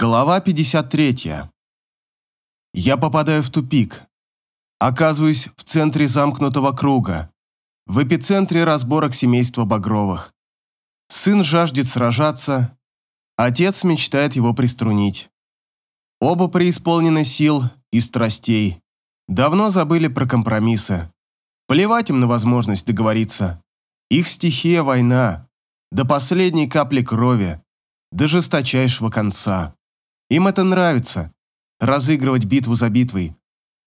Глава 53. Я попадаю в тупик. Оказываюсь в центре замкнутого круга, в эпицентре разборок семейства Багровых. Сын жаждет сражаться, отец мечтает его приструнить. Оба преисполнены сил и страстей. Давно забыли про компромиссы. Плевать им на возможность договориться. Их стихия – война. До последней капли крови. До жесточайшего конца. Им это нравится. Разыгрывать битву за битвой.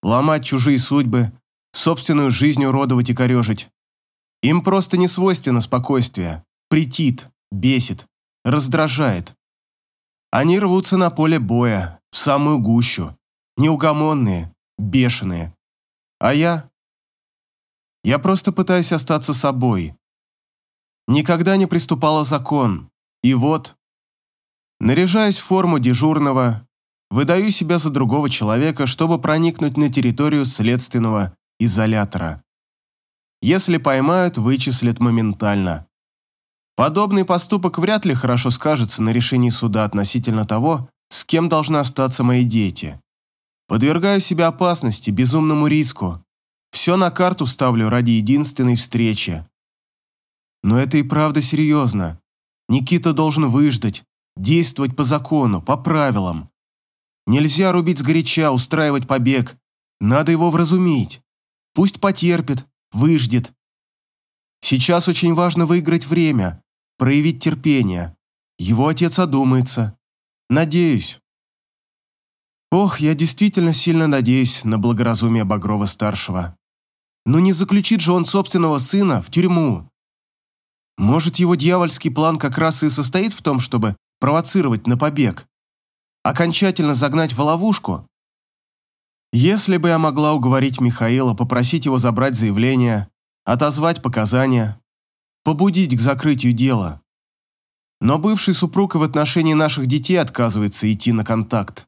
Ломать чужие судьбы. Собственную жизнь уродовать и корежить. Им просто не свойственно спокойствие. Притит, бесит, раздражает. Они рвутся на поле боя, в самую гущу. Неугомонные, бешеные. А я? Я просто пытаюсь остаться собой. Никогда не приступала закон. И вот, Наряжаюсь в форму дежурного, выдаю себя за другого человека, чтобы проникнуть на территорию следственного изолятора. Если поймают, вычислят моментально. Подобный поступок вряд ли хорошо скажется на решении суда относительно того, с кем должны остаться мои дети. Подвергаю себя опасности, безумному риску. Все на карту ставлю ради единственной встречи. Но это и правда серьезно. Никита должен выждать, Действовать по закону, по правилам. Нельзя рубить сгоряча, устраивать побег. Надо его вразумить. Пусть потерпит, выждет. Сейчас очень важно выиграть время, проявить терпение. Его отец одумается. Надеюсь. Ох, я действительно сильно надеюсь на благоразумие Багрова-старшего. Но не заключит же он собственного сына в тюрьму. Может, его дьявольский план как раз и состоит в том, чтобы провоцировать на побег, окончательно загнать в ловушку. Если бы я могла уговорить Михаила, попросить его забрать заявление, отозвать показания, побудить к закрытию дела. Но бывший супруг в отношении наших детей отказывается идти на контакт.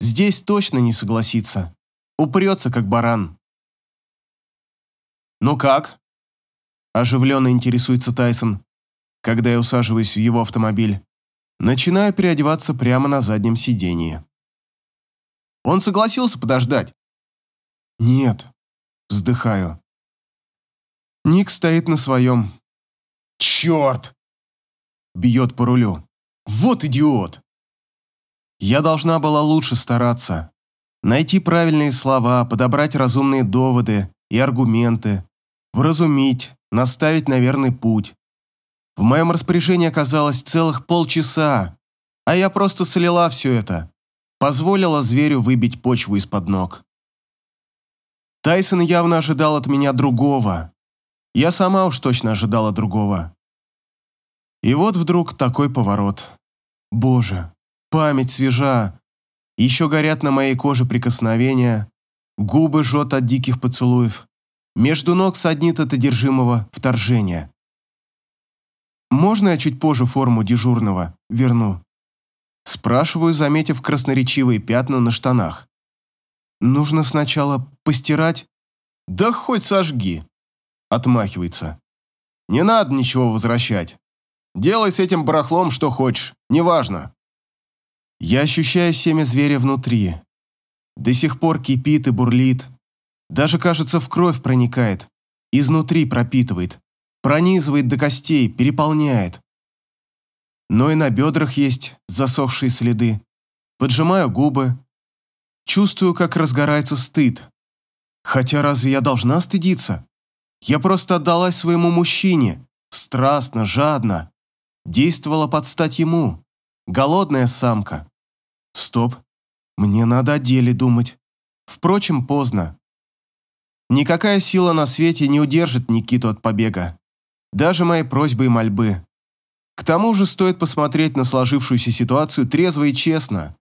Здесь точно не согласится. Упрется, как баран. «Ну как?» Оживленно интересуется Тайсон, когда я усаживаюсь в его автомобиль. Начинаю переодеваться прямо на заднем сидении. Он согласился подождать? Нет. Вздыхаю. Ник стоит на своем. Черт! Бьет по рулю. Вот идиот! Я должна была лучше стараться. Найти правильные слова, подобрать разумные доводы и аргументы, вразумить, наставить на верный путь. В моем распоряжении оказалось целых полчаса, а я просто слила все это. Позволила зверю выбить почву из-под ног. Тайсон явно ожидал от меня другого. Я сама уж точно ожидала другого. И вот вдруг такой поворот. Боже, память свежа. Еще горят на моей коже прикосновения, губы жжет от диких поцелуев. Между ног саднит от одержимого вторжения. «Можно я чуть позже форму дежурного верну?» Спрашиваю, заметив красноречивые пятна на штанах. «Нужно сначала постирать?» «Да хоть сожги!» Отмахивается. «Не надо ничего возвращать. Делай с этим барахлом что хочешь, неважно». Я ощущаю семя зверя внутри. До сих пор кипит и бурлит. Даже, кажется, в кровь проникает. Изнутри пропитывает пронизывает до костей, переполняет. Но и на бедрах есть засохшие следы. Поджимаю губы. Чувствую, как разгорается стыд. Хотя разве я должна стыдиться? Я просто отдалась своему мужчине, страстно, жадно. Действовала под стать ему. Голодная самка. Стоп. Мне надо о деле думать. Впрочем, поздно. Никакая сила на свете не удержит Никиту от побега даже мои просьбы и мольбы. К тому же стоит посмотреть на сложившуюся ситуацию трезво и честно.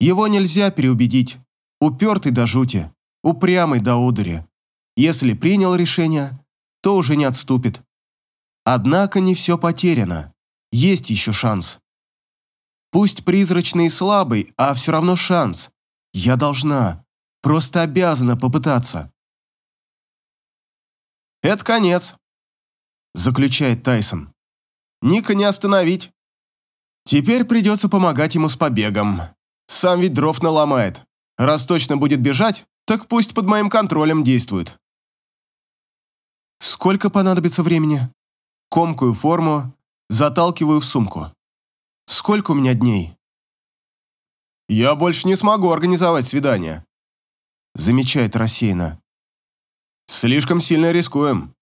Его нельзя переубедить. Упертый до жути, упрямый до удари. Если принял решение, то уже не отступит. Однако не все потеряно. Есть еще шанс. Пусть призрачный и слабый, а все равно шанс. Я должна, просто обязана попытаться. Это конец заключает Тайсон. Ника не остановить. Теперь придется помогать ему с побегом. Сам ведь дров наломает. Раз точно будет бежать, так пусть под моим контролем действует. Сколько понадобится времени? Комкую форму, заталкиваю в сумку. Сколько у меня дней? Я больше не смогу организовать свидание. Замечает рассеянно. Слишком сильно рискуем.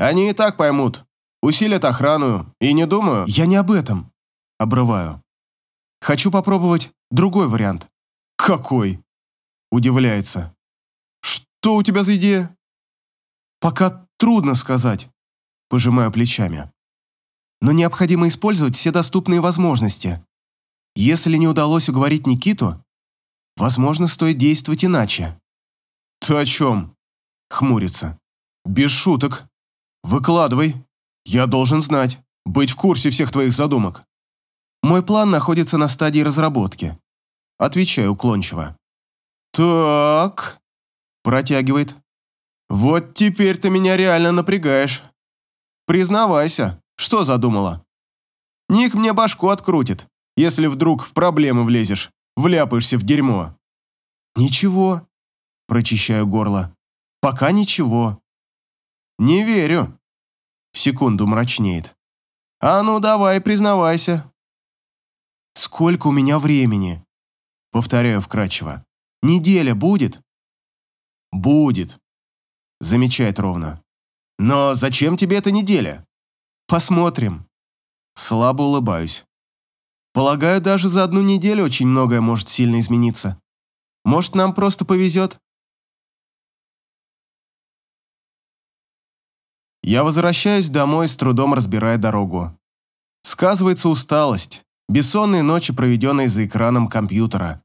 Они и так поймут. Усилят охрану. И не думаю... Я не об этом. Обрываю. Хочу попробовать другой вариант. Какой? Удивляется. Что у тебя за идея? Пока трудно сказать. Пожимаю плечами. Но необходимо использовать все доступные возможности. Если не удалось уговорить Никиту, возможно, стоит действовать иначе. Ты о чем? Хмурится. Без шуток. Выкладывай. Я должен знать, быть в курсе всех твоих задумок. Мой план находится на стадии разработки. Отвечаю уклончиво. Так. Протягивает. Вот теперь ты меня реально напрягаешь. Признавайся, что задумала? Ник мне башку открутит, если вдруг в проблемы влезешь, вляпаешься в дерьмо. Ничего. Прочищаю горло. Пока ничего. Не верю. Секунду мрачнеет. А ну давай, признавайся. Сколько у меня времени? Повторяю вкратчиво. Неделя будет? Будет. Замечает ровно. Но зачем тебе эта неделя? Посмотрим. Слабо улыбаюсь. Полагаю, даже за одну неделю очень многое может сильно измениться. Может, нам просто повезет? Я возвращаюсь домой, с трудом разбирая дорогу. Сказывается усталость, бессонные ночи, проведенные за экраном компьютера.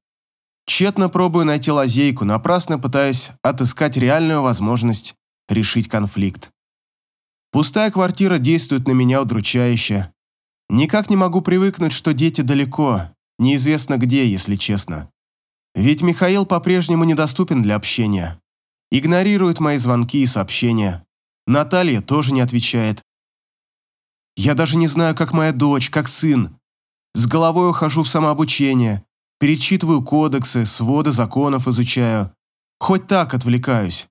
Тщетно пробую найти лазейку, напрасно пытаясь отыскать реальную возможность решить конфликт. Пустая квартира действует на меня удручающе. Никак не могу привыкнуть, что дети далеко, неизвестно где, если честно. Ведь Михаил по-прежнему недоступен для общения. Игнорирует мои звонки и сообщения. Наталья тоже не отвечает. Я даже не знаю, как моя дочь, как сын. С головой ухожу в самообучение, перечитываю кодексы, своды законов изучаю. Хоть так отвлекаюсь.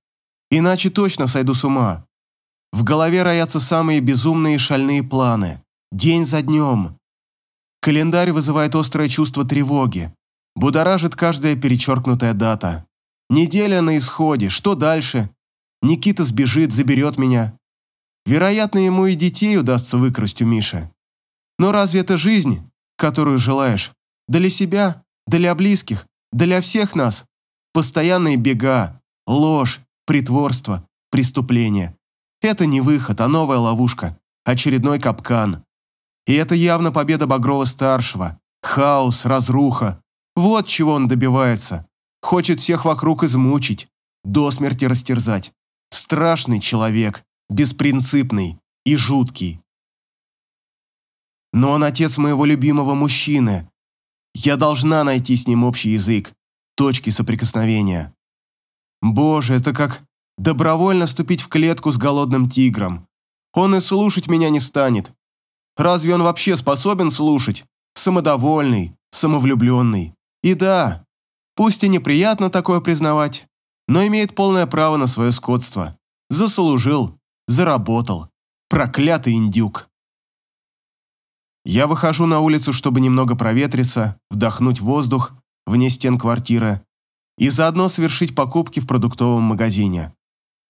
Иначе точно сойду с ума. В голове роятся самые безумные шальные планы. День за днем. Календарь вызывает острое чувство тревоги. Будоражит каждая перечеркнутая дата. Неделя на исходе. Что дальше? Никита сбежит, заберет меня. Вероятно, ему и детей удастся выкрасть у Миши. Но разве это жизнь, которую желаешь? Для себя, для близких, для всех нас. Постоянные бега, ложь, притворство, преступление. Это не выход, а новая ловушка, очередной капкан. И это явно победа Багрова-старшего. Хаос, разруха. Вот чего он добивается. Хочет всех вокруг измучить, до смерти растерзать. Страшный человек, беспринципный и жуткий. Но он отец моего любимого мужчины. Я должна найти с ним общий язык, точки соприкосновения. Боже, это как добровольно ступить в клетку с голодным тигром. Он и слушать меня не станет. Разве он вообще способен слушать? Самодовольный, самовлюбленный. И да, пусть и неприятно такое признавать, но имеет полное право на свое скотство. Заслужил, заработал. Проклятый индюк. Я выхожу на улицу, чтобы немного проветриться, вдохнуть воздух вне стен квартиры и заодно совершить покупки в продуктовом магазине.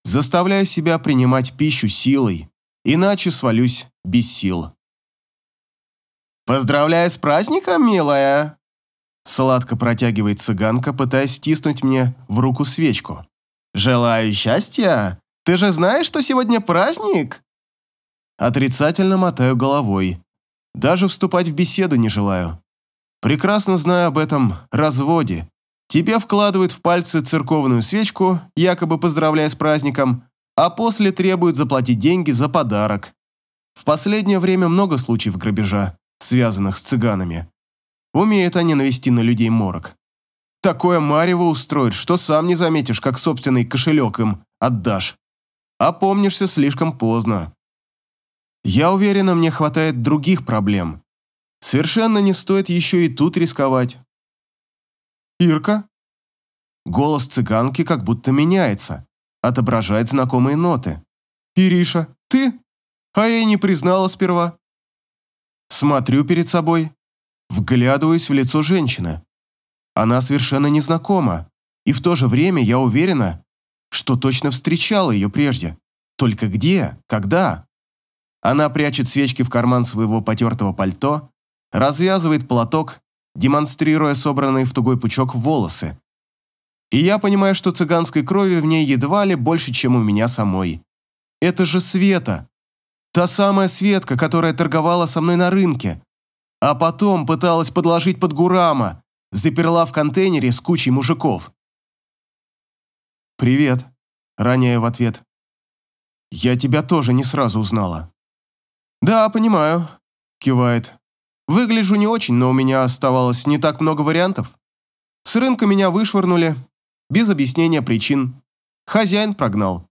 Заставляю себя принимать пищу силой, иначе свалюсь без сил. «Поздравляю с праздником, милая!» Сладко протягивает цыганка, пытаясь втиснуть мне в руку свечку. «Желаю счастья! Ты же знаешь, что сегодня праздник?» Отрицательно мотаю головой. Даже вступать в беседу не желаю. Прекрасно знаю об этом разводе. Тебе вкладывают в пальцы церковную свечку, якобы поздравляя с праздником, а после требуют заплатить деньги за подарок. В последнее время много случаев грабежа, связанных с цыганами. Умеют они навести на людей морок. Такое марево устроить, что сам не заметишь, как собственный кошелек им отдашь. Опомнишься слишком поздно. Я уверена, мне хватает других проблем. Совершенно не стоит еще и тут рисковать. «Ирка?» Голос цыганки как будто меняется, отображает знакомые ноты. «Ириша, ты? А я и не признала сперва». Смотрю перед собой, вглядываюсь в лицо женщины. Она совершенно незнакома, и в то же время я уверена, что точно встречала ее прежде. Только где? Когда? Она прячет свечки в карман своего потертого пальто, развязывает платок, демонстрируя собранные в тугой пучок волосы. И я понимаю, что цыганской крови в ней едва ли больше, чем у меня самой. Это же Света. Та самая Светка, которая торговала со мной на рынке. А потом пыталась подложить под Гурама, заперла в контейнере с кучей мужиков. «Привет», – роняю в ответ. «Я тебя тоже не сразу узнала». «Да, понимаю», – кивает. «Выгляжу не очень, но у меня оставалось не так много вариантов. С рынка меня вышвырнули, без объяснения причин. Хозяин прогнал».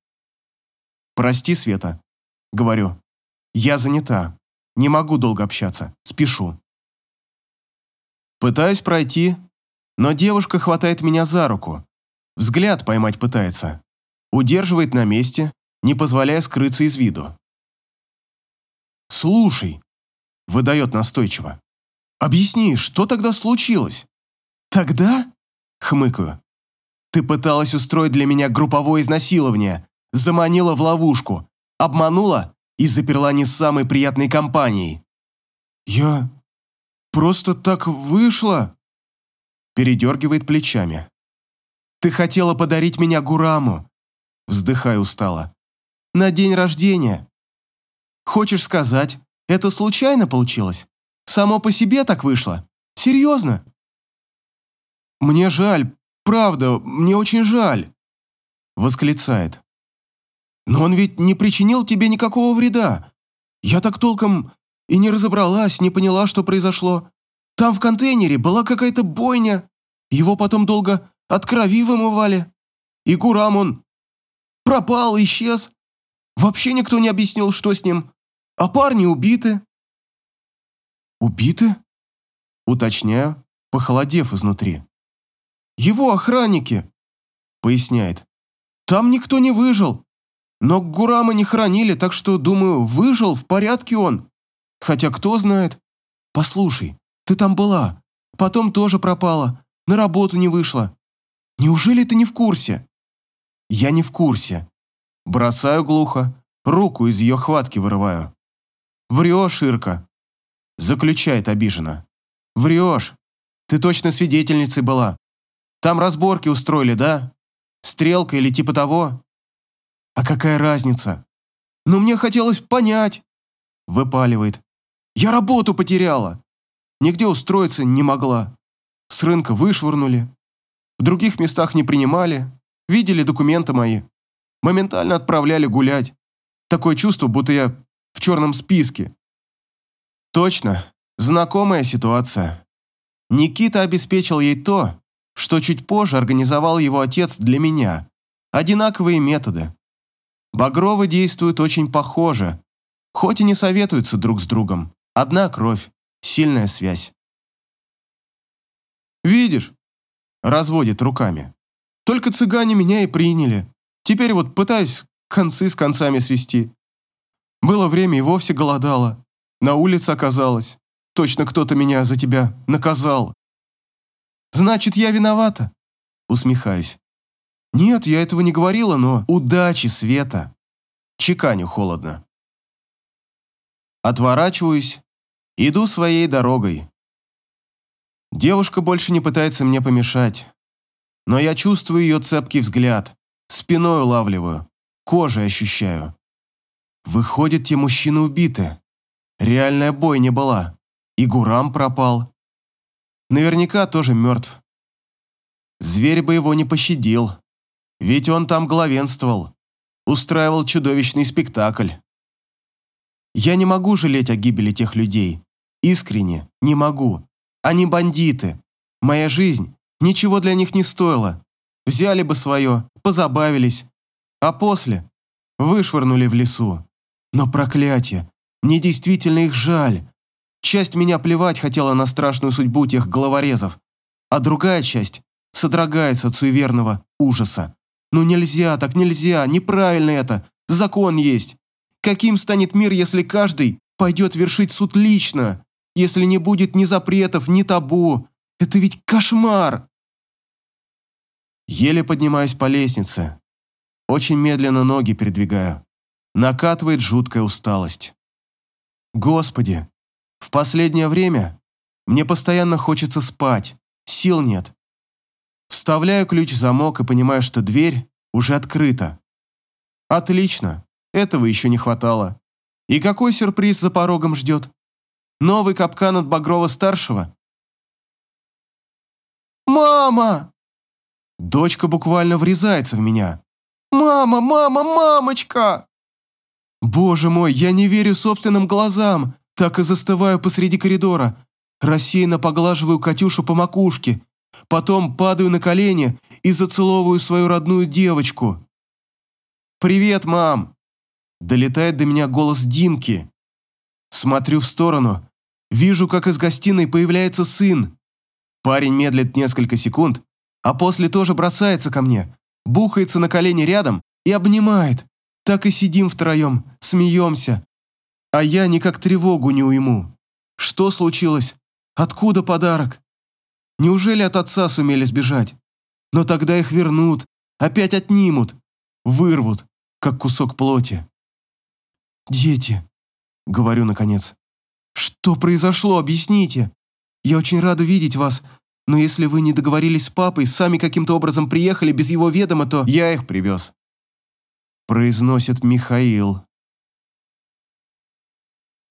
«Прости, Света», – говорю. «Я занята. Не могу долго общаться. Спешу». Пытаюсь пройти, но девушка хватает меня за руку. Взгляд поймать пытается. Удерживает на месте, не позволяя скрыться из виду. «Слушай», — выдает настойчиво, — «объясни, что тогда случилось?» «Тогда?» — хмыкаю. «Ты пыталась устроить для меня групповое изнасилование, заманила в ловушку, обманула и заперла не с самой приятной компанией». «Я... просто так вышло?» Передергивает плечами. «Ты хотела подарить меня Гураму», вздыхаю устало. «На день рождения. Хочешь сказать, это случайно получилось? Само по себе так вышло? Серьезно?» «Мне жаль, правда, мне очень жаль», восклицает. «Но он ведь не причинил тебе никакого вреда. Я так толком и не разобралась, не поняла, что произошло. Там в контейнере была какая-то бойня. Его потом долго от крови вымывали. И Гурам он пропал, исчез. Вообще никто не объяснил, что с ним. А парни убиты. Убиты? Уточняю, похолодев изнутри. Его охранники, поясняет. Там никто не выжил. Но Гурама не хранили, так что, думаю, выжил, в порядке он. Хотя кто знает. Послушай, ты там была, потом тоже пропала, на работу не вышла. Неужели ты не в курсе?» «Я не в курсе». Бросаю глухо, руку из ее хватки вырываю. «Врешь, Ирка!» Заключает обиженно. «Врешь! Ты точно свидетельницей была. Там разборки устроили, да? Стрелка или типа того?» «А какая разница?» «Ну, мне хотелось понять!» Выпаливает. «Я работу потеряла! Нигде устроиться не могла. С рынка вышвырнули. В других местах не принимали, видели документы мои. Моментально отправляли гулять. Такое чувство, будто я в черном списке. Точно, знакомая ситуация. Никита обеспечил ей то, что чуть позже организовал его отец для меня. Одинаковые методы. Багровы действуют очень похоже, хоть и не советуются друг с другом. Одна кровь, сильная связь. «Видишь, Разводит руками. Только цыгане меня и приняли. Теперь вот пытаюсь концы с концами свести. Было время и вовсе голодала. На улице оказалось. Точно кто-то меня за тебя наказал. Значит, я виновата? Усмехаюсь. Нет, я этого не говорила, но удачи, Света. Чеканю холодно. Отворачиваюсь, иду своей дорогой. Девушка больше не пытается мне помешать. Но я чувствую ее цепкий взгляд, спиной улавливаю, кожей ощущаю. Выходит, те мужчины убиты. Реальная бойня была. И Гурам пропал. Наверняка тоже мертв. Зверь бы его не пощадил. Ведь он там главенствовал. Устраивал чудовищный спектакль. Я не могу жалеть о гибели тех людей. Искренне не могу. Они бандиты. Моя жизнь ничего для них не стоила. Взяли бы свое, позабавились. А после вышвырнули в лесу. Но проклятие, мне действительно их жаль. Часть меня плевать хотела на страшную судьбу тех головорезов, а другая часть содрогается от суеверного ужаса. Ну нельзя, так нельзя, неправильно это. Закон есть. Каким станет мир, если каждый пойдет вершить суд лично? Если не будет ни запретов, ни табу? Это ведь кошмар! Еле поднимаюсь по лестнице. Очень медленно ноги передвигаю. Накатывает жуткая усталость. Господи, в последнее время мне постоянно хочется спать, сил нет. Вставляю ключ в замок и понимаю, что дверь уже открыта. Отлично, этого еще не хватало. И какой сюрприз за порогом ждет? Новый капкан от Багрова-старшего? «Мама!» Дочка буквально врезается в меня. «Мама, мама, мамочка!» Боже мой, я не верю собственным глазам. Так и застываю посреди коридора. Рассеянно поглаживаю Катюшу по макушке. Потом падаю на колени и зацеловываю свою родную девочку. «Привет, мам!» Долетает до меня голос Димки. Смотрю в сторону. Вижу, как из гостиной появляется сын. Парень медлит несколько секунд, а после тоже бросается ко мне, бухается на колени рядом и обнимает. Так и сидим втроем, смеемся. А я никак тревогу не уйму. Что случилось? Откуда подарок? Неужели от отца сумели сбежать? Но тогда их вернут, опять отнимут, вырвут, как кусок плоти. «Дети», — говорю наконец, — «что произошло, объясните. Я очень рада видеть вас, но если вы не договорились с папой, сами каким-то образом приехали без его ведома, то я их привез. Произносит Михаил.